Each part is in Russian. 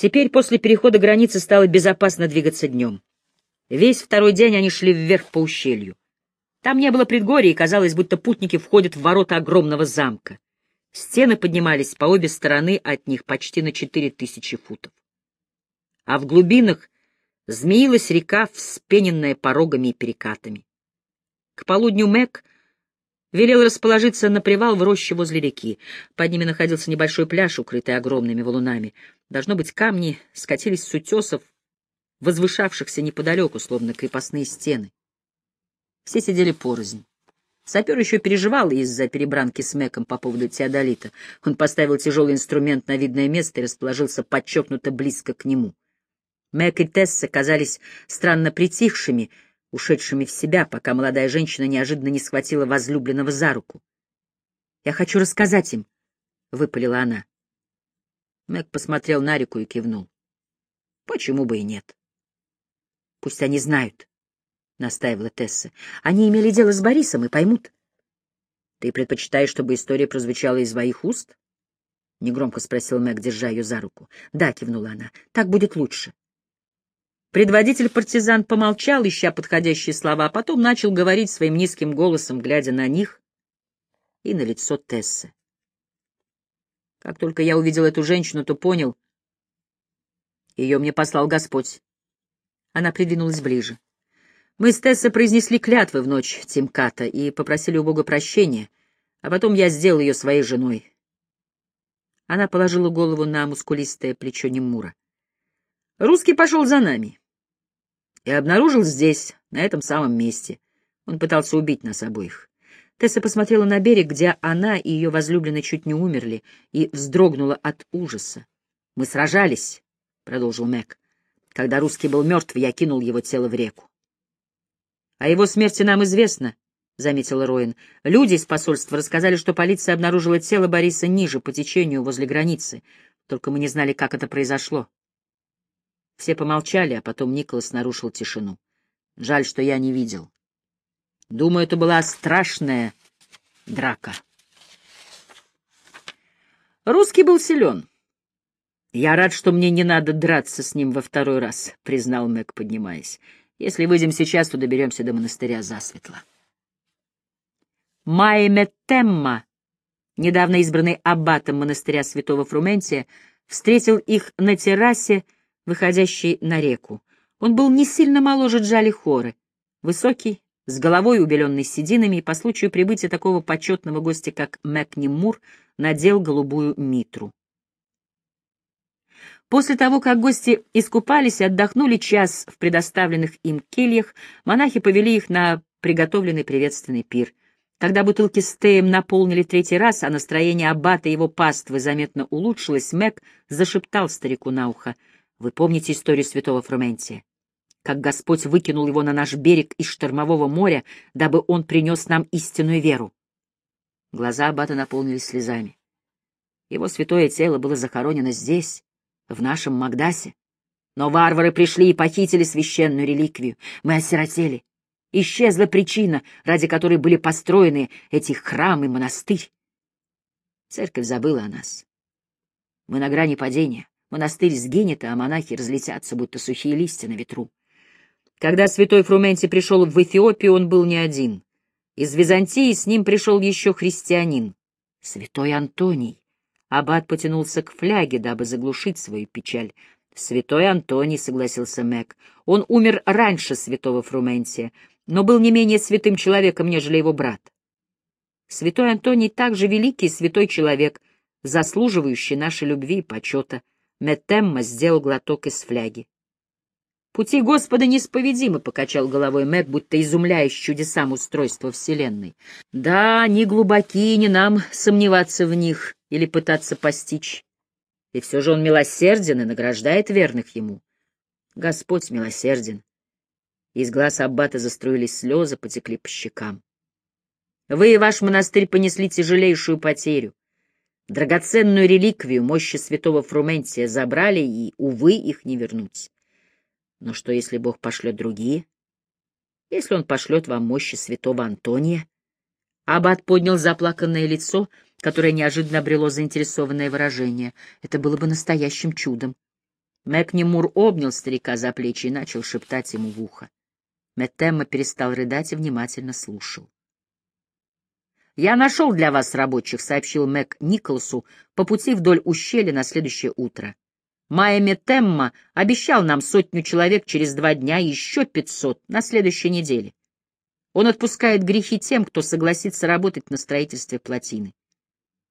Теперь после перехода границы стало безопасно двигаться днем. Весь второй день они шли вверх по ущелью. Там не было предгорий, и казалось, будто путники входят в ворота огромного замка. Стены поднимались по обе стороны от них почти на четыре тысячи футов. А в глубинах змеилась река, вспененная порогами и перекатами. К полудню Мэг велел расположиться на привал в роще возле реки. Под ними находился небольшой пляж, укрытый огромными валунами. Должно быть, камни скатились с утесов, возвышавшихся неподалеку, словно крепостные стены. Все сидели порознь. Сапер еще переживал из-за перебранки с Мэком по поводу теодолита. Он поставил тяжелый инструмент на видное место и расположился подчеркнуто близко к нему. Мэк и Тесса казались странно притихшими, ушедшими в себя, пока молодая женщина неожиданно не схватила возлюбленного за руку. «Я хочу рассказать им», — выпалила она. Мэг посмотрел на реку и кивнул. «Почему бы и нет?» «Пусть они знают», — настаивала Тесса. «Они имели дело с Борисом и поймут». «Ты предпочитаешь, чтобы история прозвучала из своих уст?» — негромко спросил Мэг, держа ее за руку. «Да», — кивнула она, — «так будет лучше». Предводитель партизан помолчал, ища подходящие слова, а потом начал говорить своим низким голосом, глядя на них и на лицо Тессы. Как только я увидел эту женщину, то понял, ее мне послал Господь. Она придвинулась ближе. Мы с Тессой произнесли клятвы в ночь Тимката и попросили у Бога прощения, а потом я сделал ее своей женой. Она положила голову на мускулистое плечо Немура. Русский пошел за нами и обнаружил здесь, на этом самом месте. Он пытался убить нас обоих. Тесса посмотрела на берег, где она и ее возлюбленный чуть не умерли, и вздрогнула от ужаса. «Мы сражались», — продолжил Мэг. «Когда русский был мертв, я кинул его тело в реку». «О его смерти нам известно», — заметила Роин. «Люди из посольства рассказали, что полиция обнаружила тело Бориса ниже, по течению, возле границы. Только мы не знали, как это произошло». Все помолчали, а потом Николас нарушил тишину. Жаль, что я не видел. Думаю, это была страшная драка. Русский был силен. «Я рад, что мне не надо драться с ним во второй раз», — признал Мэг, поднимаясь. «Если выйдем сейчас, то доберемся до монастыря засветло». Майметемма, недавно избранный аббатом монастыря святого Фрументия, встретил их на террасе, выходящей на реку. Он был не сильно моложе Джали Хоры, высокий, с головой убеленной сединами, и по случаю прибытия такого почетного гостя, как Мэкни Мур, надел голубую митру. После того, как гости искупались и отдохнули час в предоставленных им кельях, монахи повели их на приготовленный приветственный пир. Когда бутылки с теем наполнили третий раз, а настроение аббата и его паствы заметно улучшилось, Мэг зашептал старику на ухо — вы помните историю святого Фрументия? Как Господь выкинул его на наш берег из штормового моря, дабы он принес нам истинную веру. Глаза аббата наполнились слезами. Его святое тело было захоронено здесь, в нашем Магдасе. Но варвары пришли и похитили священную реликвию. Мы осиротели. Исчезла причина, ради которой были построены эти храмы и монастырь. Церковь забыла о нас. Мы на грани падения. Монастырь сгинет, а монахи разлетятся, будто сухие листья на ветру. Когда святой Фрументи пришел в Эфиопию, он был не один. Из Византии с ним пришел еще христианин, святой Антоний. Аббат потянулся к фляге, дабы заглушить свою печаль. «Святой Антоний», — согласился Мэг. «Он умер раньше святого Фрументия, но был не менее святым человеком, нежели его брат. Святой Антоний также великий святой человек, заслуживающий нашей любви и почета. Метемма сделал глоток из фляги. «Пути Господа неисповедимы», — покачал головой Мэг, будто изумляясь чудесам устройства Вселенной. «Да, не глубоки, не нам сомневаться в них или пытаться постичь. И все же он милосерден и награждает верных ему. Господь милосерден». Из глаз аббата заструились слезы, потекли по щекам. «Вы и ваш монастырь понесли тяжелейшую потерю. Драгоценную реликвию мощи святого Фрументия забрали, и, увы, их не вернуть. Но что, если Бог пошлет другие? Если он пошлет вам мощи святого Антония? Аббат поднял заплаканное лицо, которое неожиданно обрело заинтересованное выражение. Это было бы настоящим чудом. Мэкни Мур обнял старика за плечи и начал шептать ему в ухо. Метемма перестал рыдать и внимательно слушал. «Я нашел для вас рабочих», — сообщил Мэг Николсу по пути вдоль ущелья на следующее утро. Майя Метемма обещал нам сотню человек через два дня и еще пятьсот на следующей неделе. Он отпускает грехи тем, кто согласится работать на строительстве плотины.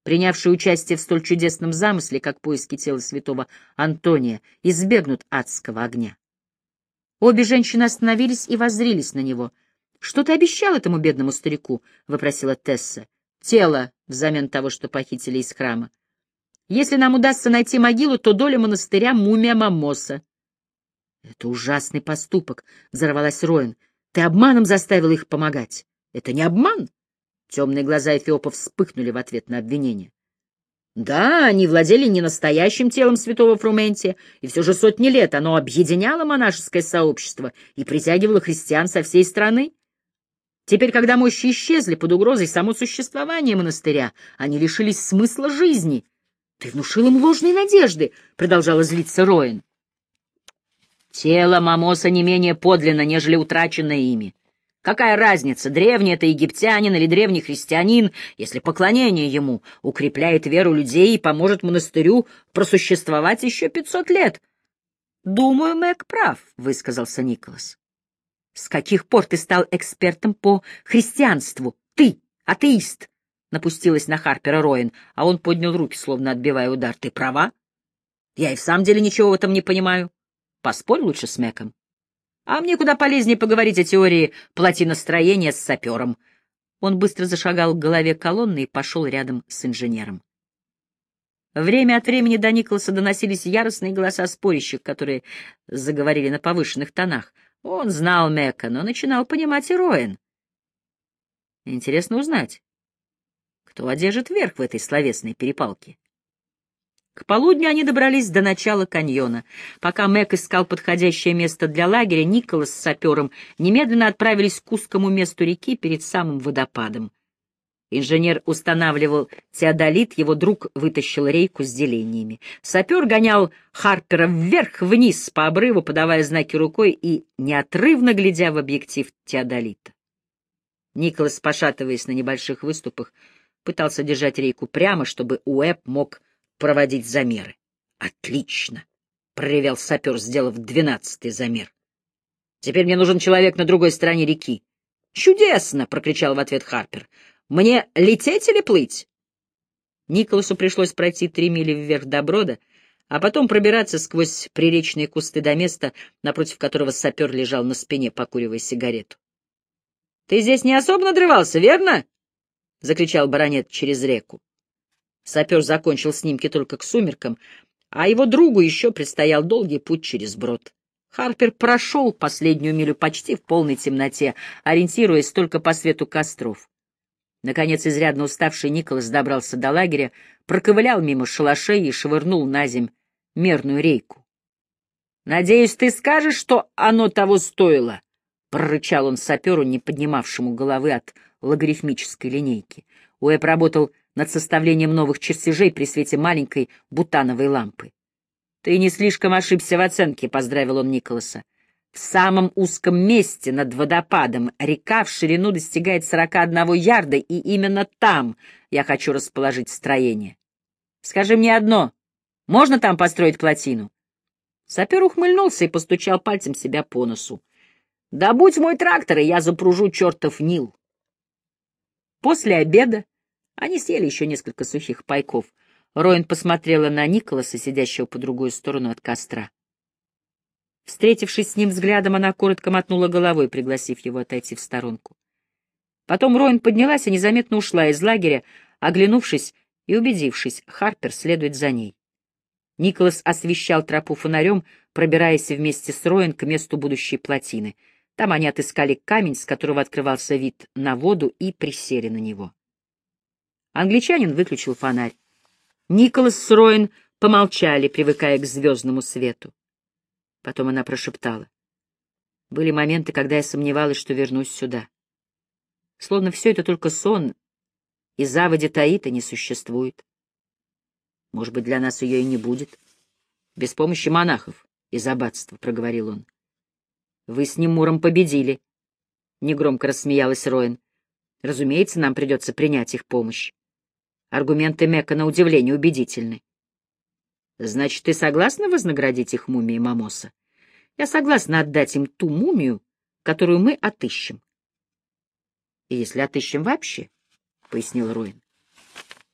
Принявшие участие в столь чудесном замысле, как поиски тела святого Антония, избегнут адского огня. Обе женщины остановились и воззрились на него. — Что ты обещал этому бедному старику? — вопросила Тесса. — Тело взамен того, что похитили из храма. Если нам удастся найти могилу, то доля монастыря — мумия Мамоса. — Это ужасный поступок, — взорвалась Роин. — Ты обманом заставил их помогать. — Это не обман. Темные глаза Эфиопа вспыхнули в ответ на обвинение. Да, они владели не настоящим телом святого Фрументия, и все же сотни лет оно объединяло монашеское сообщество и притягивало христиан со всей страны. Теперь, когда мощи исчезли под угрозой само существование монастыря, они лишились смысла жизни — ты внушил им ложные надежды, — продолжала злиться Роин. Тело Мамоса не менее подлинно, нежели утраченное ими. Какая разница, древний это египтянин или древний христианин, если поклонение ему укрепляет веру людей и поможет монастырю просуществовать еще пятьсот лет? — Думаю, Мэг прав, — высказался Николас. — С каких пор ты стал экспертом по христианству? Ты, атеист! Напустилась на Харпера Роин, а он поднял руки, словно отбивая удар. «Ты права? Я и в самом деле ничего в этом не понимаю. Поспорь лучше с Мэком. А мне куда полезнее поговорить о теории плотиностроения с сапером». Он быстро зашагал к голове колонны и пошел рядом с инженером. Время от времени до Николаса доносились яростные голоса спорящих, которые заговорили на повышенных тонах. Он знал Мэка, но начинал понимать и Роэн. Интересно узнать, кто одержит верх в этой словесной перепалке. К полудню они добрались до начала каньона. Пока Мэг искал подходящее место для лагеря, Николас с сапером немедленно отправились к узкому месту реки перед самым водопадом. Инженер устанавливал теодолит, его друг вытащил рейку с делениями. Сапер гонял Харпера вверх-вниз по обрыву, подавая знаки рукой и неотрывно глядя в объектив теодолита. Николас, пошатываясь на небольших выступах, пытался держать рейку прямо, чтобы Уэб мог проводить замеры. «Отлично!» — проревел сапер, сделав двенадцатый замер. «Теперь мне нужен человек на другой стороне реки». «Чудесно!» — прокричал в ответ Харпер. «Мне лететь или плыть?» Николасу пришлось пройти три мили вверх до брода, а потом пробираться сквозь приречные кусты до места, напротив которого сапер лежал на спине, покуривая сигарету. — Ты здесь не особо надрывался, верно? — закричал баронет через реку. Сапер закончил снимки только к сумеркам, а его другу еще предстоял долгий путь через брод. Харпер прошел последнюю милю почти в полной темноте, ориентируясь только по свету костров. Наконец, изрядно уставший Николас добрался до лагеря, проковылял мимо шалашей и швырнул на земь мерную рейку. — Надеюсь, ты скажешь, что оно того стоило? — прорычал он саперу, не поднимавшему головы от логарифмической линейки. Уэб работал над составлением новых чертежей при свете маленькой бутановой лампы. «Ты не слишком ошибся в оценке», — поздравил он Николаса. «В самом узком месте над водопадом река в ширину достигает 41 ярда, и именно там я хочу расположить строение. Скажи мне одно, можно там построить плотину?» Сапер ухмыльнулся и постучал пальцем себя по носу. «Да будь мой трактор, и я запружу чертов Нил!» После обеда они съели еще несколько сухих пайков. Роин посмотрела на Николаса, сидящего по другую сторону от костра. Встретившись с ним взглядом, она коротко мотнула головой, пригласив его отойти в сторонку. Потом Роин поднялась и незаметно ушла из лагеря, оглянувшись и убедившись, Харпер следует за ней. Николас освещал тропу фонарем, пробираясь вместе с Роин к месту будущей плотины — там они отыскали камень, с которого открывался вид на воду, и присели на него. Англичанин выключил фонарь. Николас с Роин помолчали, привыкая к звездному свету. Потом она прошептала. Были моменты, когда я сомневалась, что вернусь сюда. Словно все это только сон, и заводи Таита не существует. Может быть, для нас ее и не будет. Без помощи монахов из аббатства, — проговорил он. — Вы с ним победили, — негромко рассмеялась Роин. — Разумеется, нам придется принять их помощь. Аргументы Мека на удивление убедительны. — Значит, ты согласна вознаградить их мумии Мамоса? Я согласна отдать им ту мумию, которую мы отыщем. — Если отыщем вообще, — пояснил Руин.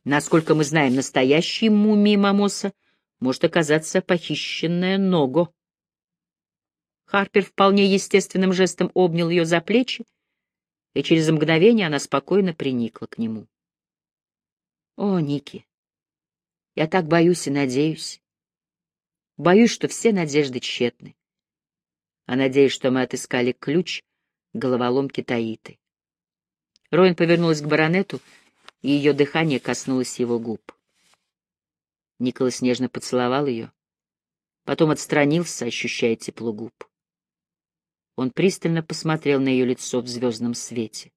Насколько мы знаем, настоящей мумией Мамоса может оказаться похищенная Ного. Харпер вполне естественным жестом обнял ее за плечи, и через мгновение она спокойно приникла к нему. — О, Ники, я так боюсь и надеюсь. Боюсь, что все надежды тщетны. А надеюсь, что мы отыскали ключ к головоломке Таиты. Роин повернулась к баронету, и ее дыхание коснулось его губ. Николас нежно поцеловал ее, потом отстранился, ощущая тепло губ. Он пристально посмотрел на ее лицо в звездном свете.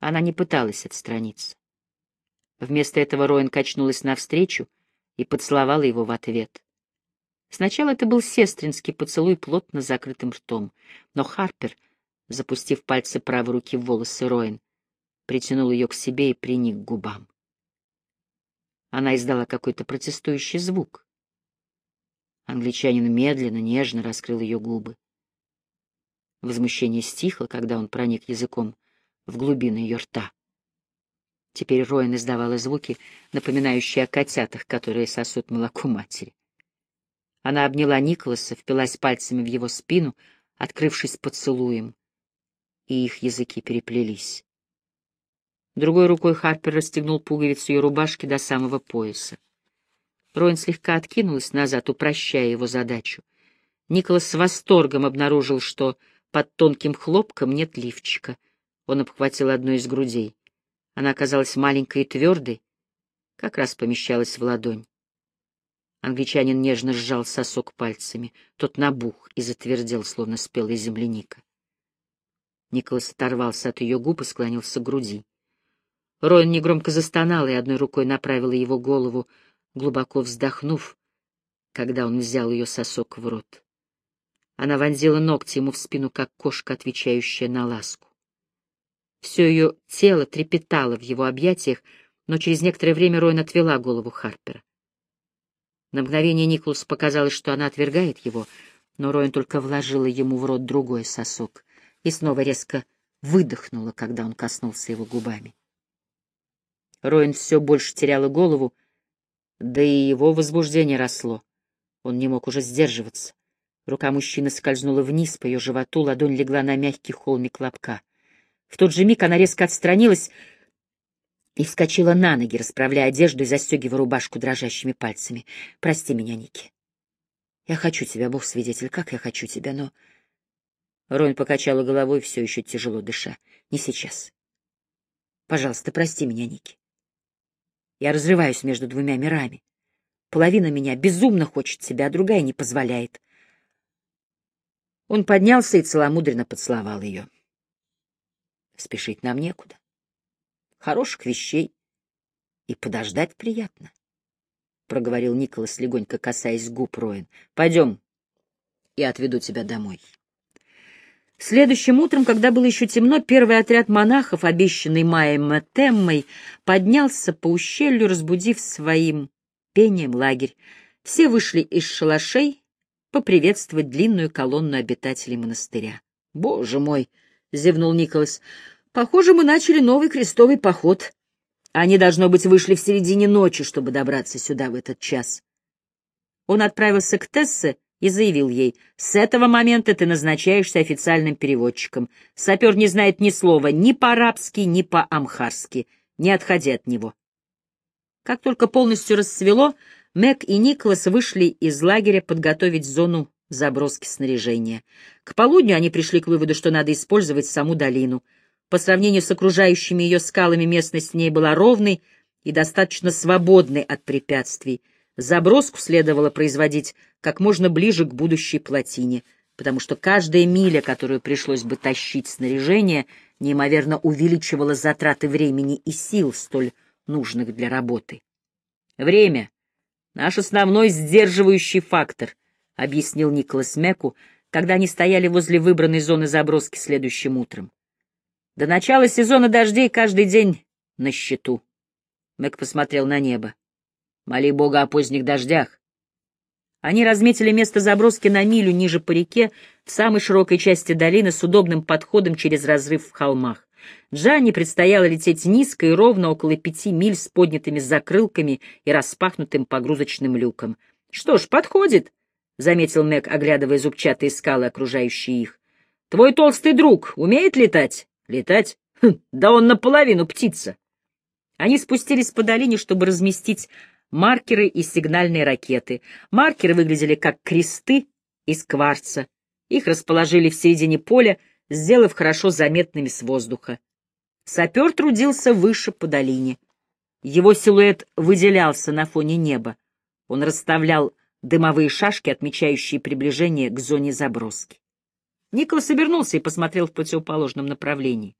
Она не пыталась отстраниться. Вместо этого Роин качнулась навстречу и поцеловала его в ответ. Сначала это был сестринский поцелуй плотно закрытым ртом, но Харпер, запустив пальцы правой руки в волосы Роин, притянул ее к себе и приник к губам. Она издала какой-то протестующий звук. Англичанин медленно, нежно раскрыл ее губы. Возмущение стихло, когда он проник языком в глубины ее рта. Теперь Роин издавала звуки, напоминающие о котятах, которые сосут молоко матери. Она обняла Николаса, впилась пальцами в его спину, открывшись поцелуем, и их языки переплелись. Другой рукой Харпер расстегнул пуговицу ее рубашки до самого пояса. Роин слегка откинулась назад, упрощая его задачу. Николас с восторгом обнаружил, что под тонким хлопком нет лифчика. Он обхватил одну из грудей. Она оказалась маленькой и твердой, как раз помещалась в ладонь. Англичанин нежно сжал сосок пальцами. Тот набух и затвердел, словно спелая земляника. Николас оторвался от ее губ и склонился к груди. Роин негромко застонал и одной рукой направила его голову, глубоко вздохнув, когда он взял ее сосок в рот. Она вонзила ногти ему в спину, как кошка, отвечающая на ласку. Все ее тело трепетало в его объятиях, но через некоторое время Ройн отвела голову Харпера. На мгновение Николас показалось, что она отвергает его, но Ройн только вложила ему в рот другой сосок и снова резко выдохнула, когда он коснулся его губами. Роин все больше теряла голову, да и его возбуждение росло. Он не мог уже сдерживаться. Рука мужчины скользнула вниз по ее животу, ладонь легла на мягкий холмик лобка. В тот же миг она резко отстранилась и вскочила на ноги, расправляя одежду и застегивая рубашку дрожащими пальцами. «Прости меня, Ники. Я хочу тебя, Бог свидетель, как я хочу тебя, но...» Ройн покачала головой, все еще тяжело дыша. «Не сейчас. Пожалуйста, прости меня, Ники. Я разрываюсь между двумя мирами. Половина меня безумно хочет тебя, а другая не позволяет. Он поднялся и целомудренно поцеловал ее. Спешить нам некуда. Хороших вещей и подождать приятно, — проговорил Николас, легонько касаясь губ Роин. — Пойдем, я отведу тебя домой. Следующим утром, когда было еще темно, первый отряд монахов, обещанный Майем Теммой, поднялся по ущелью, разбудив своим пением лагерь. Все вышли из шалашей поприветствовать длинную колонну обитателей монастыря. «Боже мой!» — зевнул Николас. «Похоже, мы начали новый крестовый поход. Они, должно быть, вышли в середине ночи, чтобы добраться сюда в этот час». Он отправился к Тессе, и заявил ей, «С этого момента ты назначаешься официальным переводчиком. Сапер не знает ни слова ни по-арабски, ни по-амхарски. Не отходи от него». Как только полностью рассвело, Мэг и Николас вышли из лагеря подготовить зону заброски снаряжения. К полудню они пришли к выводу, что надо использовать саму долину. По сравнению с окружающими ее скалами местность в ней была ровной и достаточно свободной от препятствий — Заброску следовало производить как можно ближе к будущей плотине, потому что каждая миля, которую пришлось бы тащить снаряжение, неимоверно увеличивала затраты времени и сил, столь нужных для работы. Время Наш основной сдерживающий фактор, — объяснил Николас Меку, когда они стояли возле выбранной зоны заброски следующим утром. До начала сезона дождей каждый день на счету. Мэг посмотрел на небо. Моли Бога о поздних дождях. Они разметили место заброски на милю ниже по реке, в самой широкой части долины с удобным подходом через разрыв в холмах. Джанни предстояло лететь низко и ровно около пяти миль с поднятыми закрылками и распахнутым погрузочным люком. — Что ж, подходит, — заметил Мэг, оглядывая зубчатые скалы, окружающие их. — Твой толстый друг умеет летать? — Летать? Хм, да он наполовину птица. Они спустились по долине, чтобы разместить маркеры и сигнальные ракеты. Маркеры выглядели как кресты из кварца. Их расположили в середине поля, сделав хорошо заметными с воздуха. Сапер трудился выше по долине. Его силуэт выделялся на фоне неба. Он расставлял дымовые шашки, отмечающие приближение к зоне заброски. Николас обернулся и посмотрел в противоположном направлении.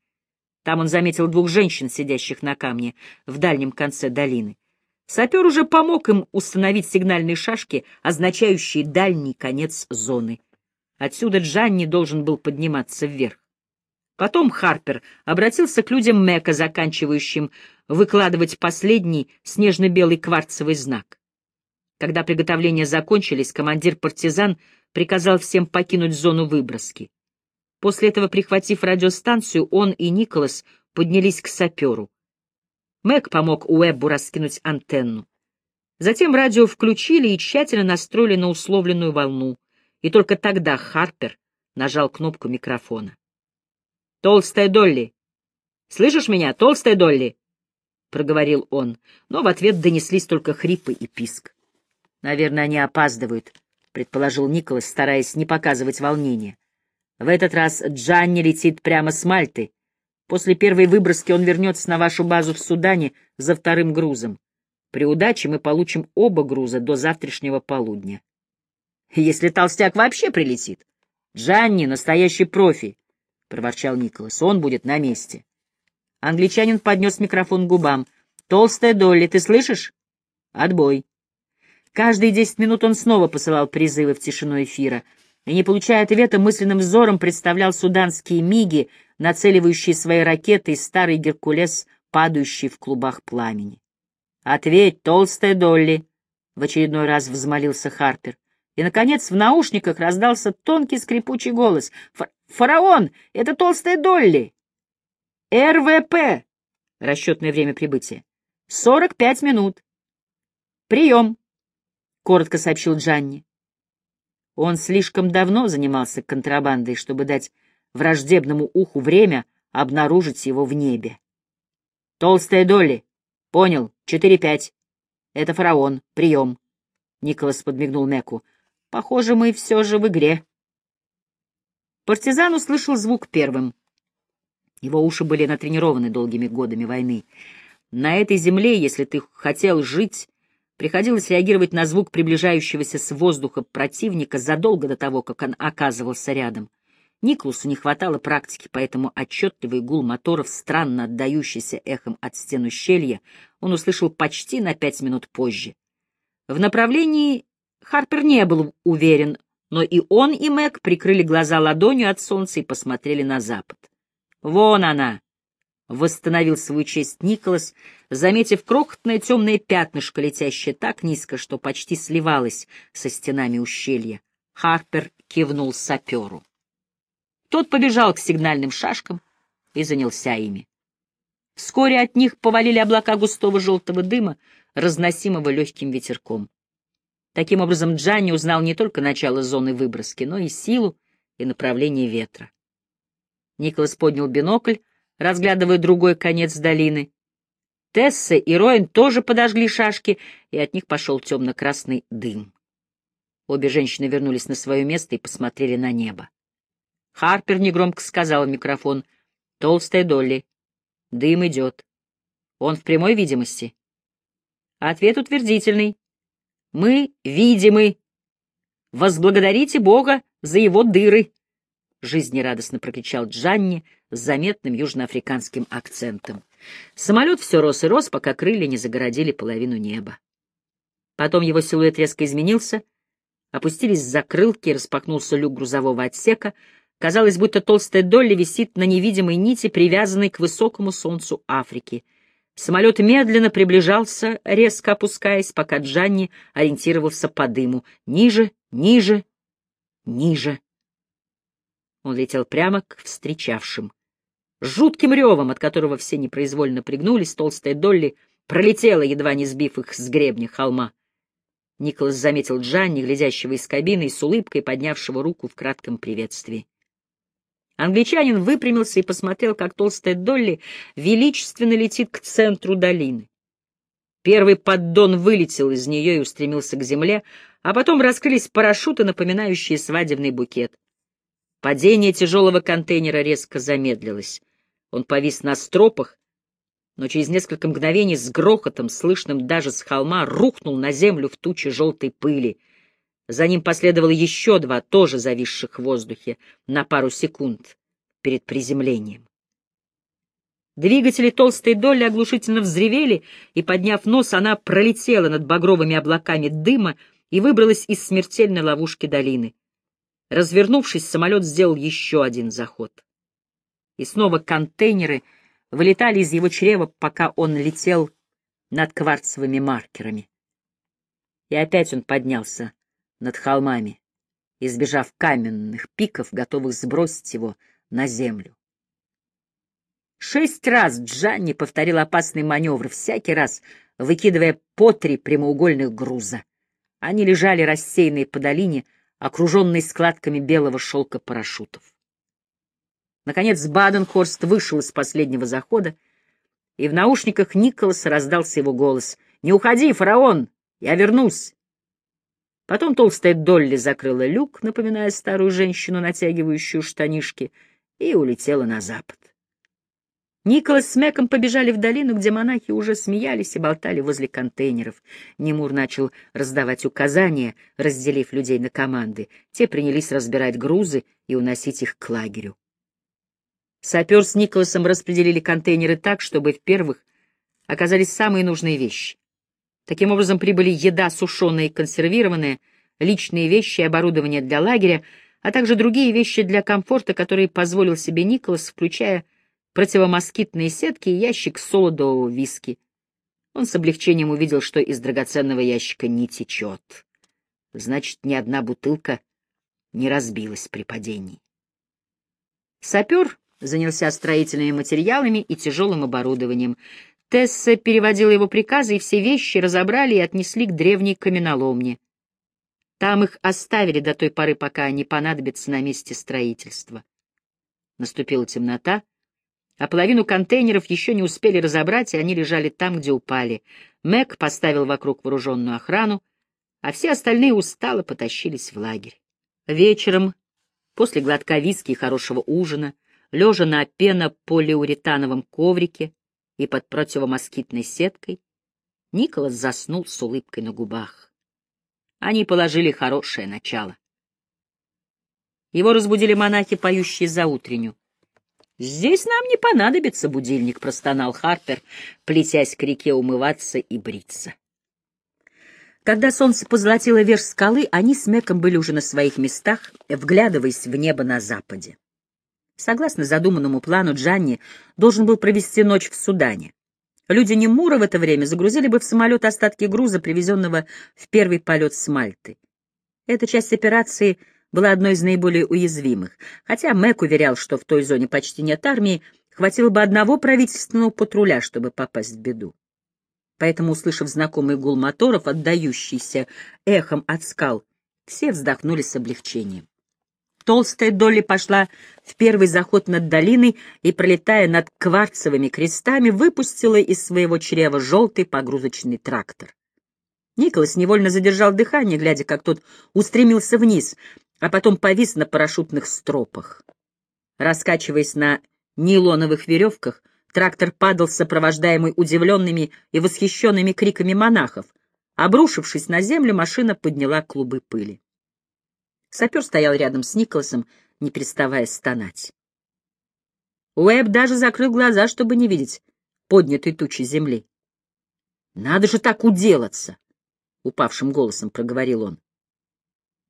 Там он заметил двух женщин, сидящих на камне в дальнем конце долины. Сапер уже помог им установить сигнальные шашки, означающие дальний конец зоны. Отсюда Джанни должен был подниматься вверх. Потом Харпер обратился к людям Мека, заканчивающим выкладывать последний снежно-белый кварцевый знак. Когда приготовления закончились, командир партизан приказал всем покинуть зону выброски. После этого, прихватив радиостанцию, он и Николас поднялись к саперу. Мэг помог Уэббу раскинуть антенну. Затем радио включили и тщательно настроили на условленную волну и только тогда Харпер нажал кнопку микрофона. «Толстая Долли! Слышишь меня, толстая Долли?» — проговорил он, но в ответ донеслись только хрипы и писк. «Наверное, они опаздывают», — предположил Николас, стараясь не показывать волнения. «В этот раз Джанни летит прямо с Мальты. После первой выброски он вернется на вашу базу в Судане за вторым грузом. При удаче мы получим оба груза до завтрашнего полудня» если толстяк вообще прилетит. Джанни — настоящий профи, — проворчал Николас. Он будет на месте. Англичанин поднес микрофон к губам. «Толстая Долли, ты слышишь? Отбой». Каждые десять минут он снова посылал призывы в тишину эфира и, не получая ответа, мысленным взором представлял суданские миги, нацеливающие свои ракеты, и старый Геркулес, падающий в клубах пламени. «Ответь, толстая Долли!» — в очередной раз взмолился Харпер. И, наконец, в наушниках раздался тонкий скрипучий голос. «Фараон! Это толстая Долли!» «РВП!» — расчетное время прибытия. «Сорок пять минут». «Прием!» — коротко сообщил Джанни. Он слишком давно занимался контрабандой, чтобы дать враждебному уху время обнаружить его в небе. «Толстая Долли! Понял, четыре-пять. Это фараон. Прием!» Николас подмигнул Неку. Похоже, мы все же в игре. Партизан услышал звук первым. Его уши были натренированы долгими годами войны. На этой земле, если ты хотел жить, приходилось реагировать на звук приближающегося с воздуха противника задолго до того, как он оказывался рядом. Никлусу не хватало практики, поэтому отчетливый гул моторов, странно отдающийся эхом от стен ущелья, он услышал почти на пять минут позже. В направлении Харпер не был уверен, но и он, и Мэг прикрыли глаза ладонью от солнца и посмотрели на запад. «Вон она!» — восстановил свою честь Николас, заметив крохотное темное пятнышко, летящее так низко, что почти сливалось со стенами ущелья. Харпер кивнул саперу. Тот побежал к сигнальным шашкам и занялся ими. Вскоре от них повалили облака густого желтого дыма, разносимого легким ветерком. Таким образом, Джанни узнал не только начало зоны выброски, но и силу и направление ветра. Николас поднял бинокль, разглядывая другой конец долины. Тесса и Роин тоже подожгли шашки, и от них пошел темно-красный дым. Обе женщины вернулись на свое место и посмотрели на небо. Харпер негромко сказал в микрофон. «Толстая Долли. Дым идет. Он в прямой видимости?» Ответ утвердительный. Мы видимы. Возблагодарите Бога за его дыры, — жизнерадостно прокричал Джанни с заметным южноафриканским акцентом. Самолет все рос и рос, пока крылья не загородили половину неба. Потом его силуэт резко изменился, опустились закрылки, распахнулся люк грузового отсека. Казалось, будто толстая Долли висит на невидимой нити, привязанной к высокому солнцу Африки. Самолет медленно приближался, резко опускаясь, пока Джанни ориентировался по дыму. Ниже, ниже, ниже. Он летел прямо к встречавшим. Жутким ревом, от которого все непроизвольно пригнулись, толстая Долли пролетела, едва не сбив их с гребня холма. Николас заметил Джанни, глядящего из кабины, и с улыбкой поднявшего руку в кратком приветствии. Англичанин выпрямился и посмотрел, как толстая Долли величественно летит к центру долины. Первый поддон вылетел из нее и устремился к земле, а потом раскрылись парашюты, напоминающие свадебный букет. Падение тяжелого контейнера резко замедлилось. Он повис на стропах, но через несколько мгновений с грохотом, слышным даже с холма, рухнул на землю в туче желтой пыли. За ним последовало еще два, тоже зависших в воздухе, на пару секунд перед приземлением. Двигатели толстой доли оглушительно взревели, и, подняв нос, она пролетела над багровыми облаками дыма и выбралась из смертельной ловушки долины. Развернувшись, самолет сделал еще один заход. И снова контейнеры вылетали из его чрева, пока он летел над кварцевыми маркерами. И опять он поднялся над холмами, избежав каменных пиков, готовых сбросить его на землю. Шесть раз Джанни повторил опасный маневр, всякий раз выкидывая по три прямоугольных груза. Они лежали рассеянные по долине, окруженные складками белого шелка парашютов. Наконец Баденхорст вышел из последнего захода, и в наушниках Николаса раздался его голос. «Не уходи, фараон! Я вернусь!» Потом толстая Долли закрыла люк, напоминая старую женщину, натягивающую штанишки, и улетела на запад. Николас с Мэком побежали в долину, где монахи уже смеялись и болтали возле контейнеров. Немур начал раздавать указания, разделив людей на команды. Те принялись разбирать грузы и уносить их к лагерю. Сапер с Николасом распределили контейнеры так, чтобы в первых оказались самые нужные вещи. Таким образом прибыли еда, сушеная и консервированная, личные вещи и оборудование для лагеря, а также другие вещи для комфорта, которые позволил себе Николас, включая противомоскитные сетки и ящик солодового виски. Он с облегчением увидел, что из драгоценного ящика не течет. Значит, ни одна бутылка не разбилась при падении. Сапер занялся строительными материалами и тяжелым оборудованием. Тесса переводила его приказы, и все вещи разобрали и отнесли к древней каменоломне. Там их оставили до той поры, пока они понадобятся на месте строительства. Наступила темнота, а половину контейнеров еще не успели разобрать, и они лежали там, где упали. Мэг поставил вокруг вооруженную охрану, а все остальные устало потащились в лагерь. Вечером, после глотка виски и хорошего ужина, лежа на пенополиуретановом коврике, и под противомоскитной сеткой, Николас заснул с улыбкой на губах. Они положили хорошее начало. Его разбудили монахи, поющие за утренню. «Здесь нам не понадобится будильник», — простонал Харпер, плетясь к реке умываться и бриться. Когда солнце позолотило верх скалы, они с Меком были уже на своих местах, вглядываясь в небо на западе. Согласно задуманному плану, Джанни должен был провести ночь в Судане. Люди Немура в это время загрузили бы в самолет остатки груза, привезенного в первый полет с Мальты. Эта часть операции была одной из наиболее уязвимых. Хотя Мэг уверял, что в той зоне почти нет армии, хватило бы одного правительственного патруля, чтобы попасть в беду. Поэтому, услышав знакомый гул моторов, отдающийся эхом от скал, все вздохнули с облегчением. Толстая Долли пошла в первый заход над долиной и, пролетая над кварцевыми крестами, выпустила из своего чрева желтый погрузочный трактор. Николас невольно задержал дыхание, глядя, как тот устремился вниз, а потом повис на парашютных стропах. Раскачиваясь на нейлоновых веревках, трактор падал, сопровождаемый удивленными и восхищенными криками монахов. Обрушившись на землю, машина подняла клубы пыли. Сапер стоял рядом с Николасом, не переставая стонать. Уэб даже закрыл глаза, чтобы не видеть поднятой тучи земли. Надо же так уделаться! упавшим голосом проговорил он.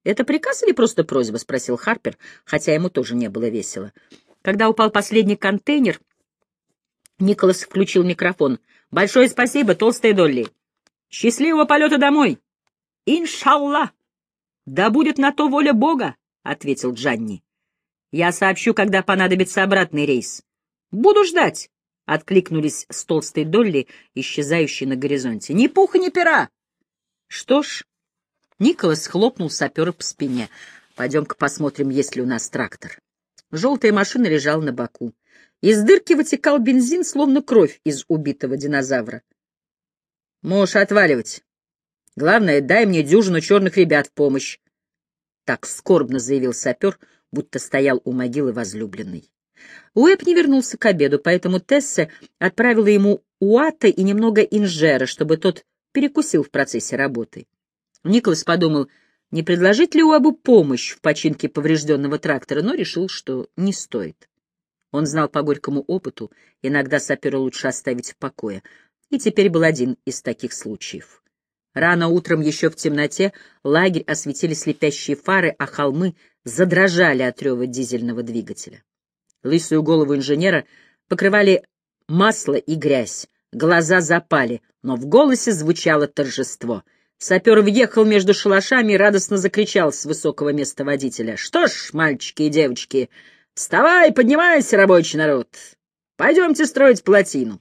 «Это приказ или просто просьба?» — спросил Харпер, хотя ему тоже не было весело. Когда упал последний контейнер, Николас включил микрофон. «Большое спасибо, толстая Долли. Счастливого полета домой!» «Иншалла! Да будет на то воля Бога!» — ответил Джанни. «Я сообщу, когда понадобится обратный рейс. Буду ждать!» — откликнулись с толстой Долли, исчезающей на горизонте. «Ни пуха, ни пера!» «Что ж...» Николас хлопнул сапера по спине. «Пойдем-ка посмотрим, есть ли у нас трактор». Желтая машина лежала на боку. Из дырки вытекал бензин, словно кровь из убитого динозавра. «Можешь отваливать. Главное, дай мне дюжину черных ребят в помощь», — так скорбно заявил сапер, будто стоял у могилы возлюбленной. Уэб не вернулся к обеду, поэтому Тесса отправила ему уата и немного инжера, чтобы тот перекусил в процессе работы. Николас подумал, не предложить ли Уэбу помощь в починке поврежденного трактора, но решил, что не стоит. Он знал по горькому опыту, иногда сапера лучше оставить в покое, и теперь был один из таких случаев. Рано утром, еще в темноте, лагерь осветили слепящие фары, а холмы задрожали от рева дизельного двигателя. Лысую голову инженера покрывали масло и грязь, глаза запали, но в голосе звучало торжество. Сапер въехал между шалашами и радостно закричал с высокого места водителя. «Что ж, мальчики и девочки, Вставай, поднимайся, рабочий народ. Пойдемте строить плотину.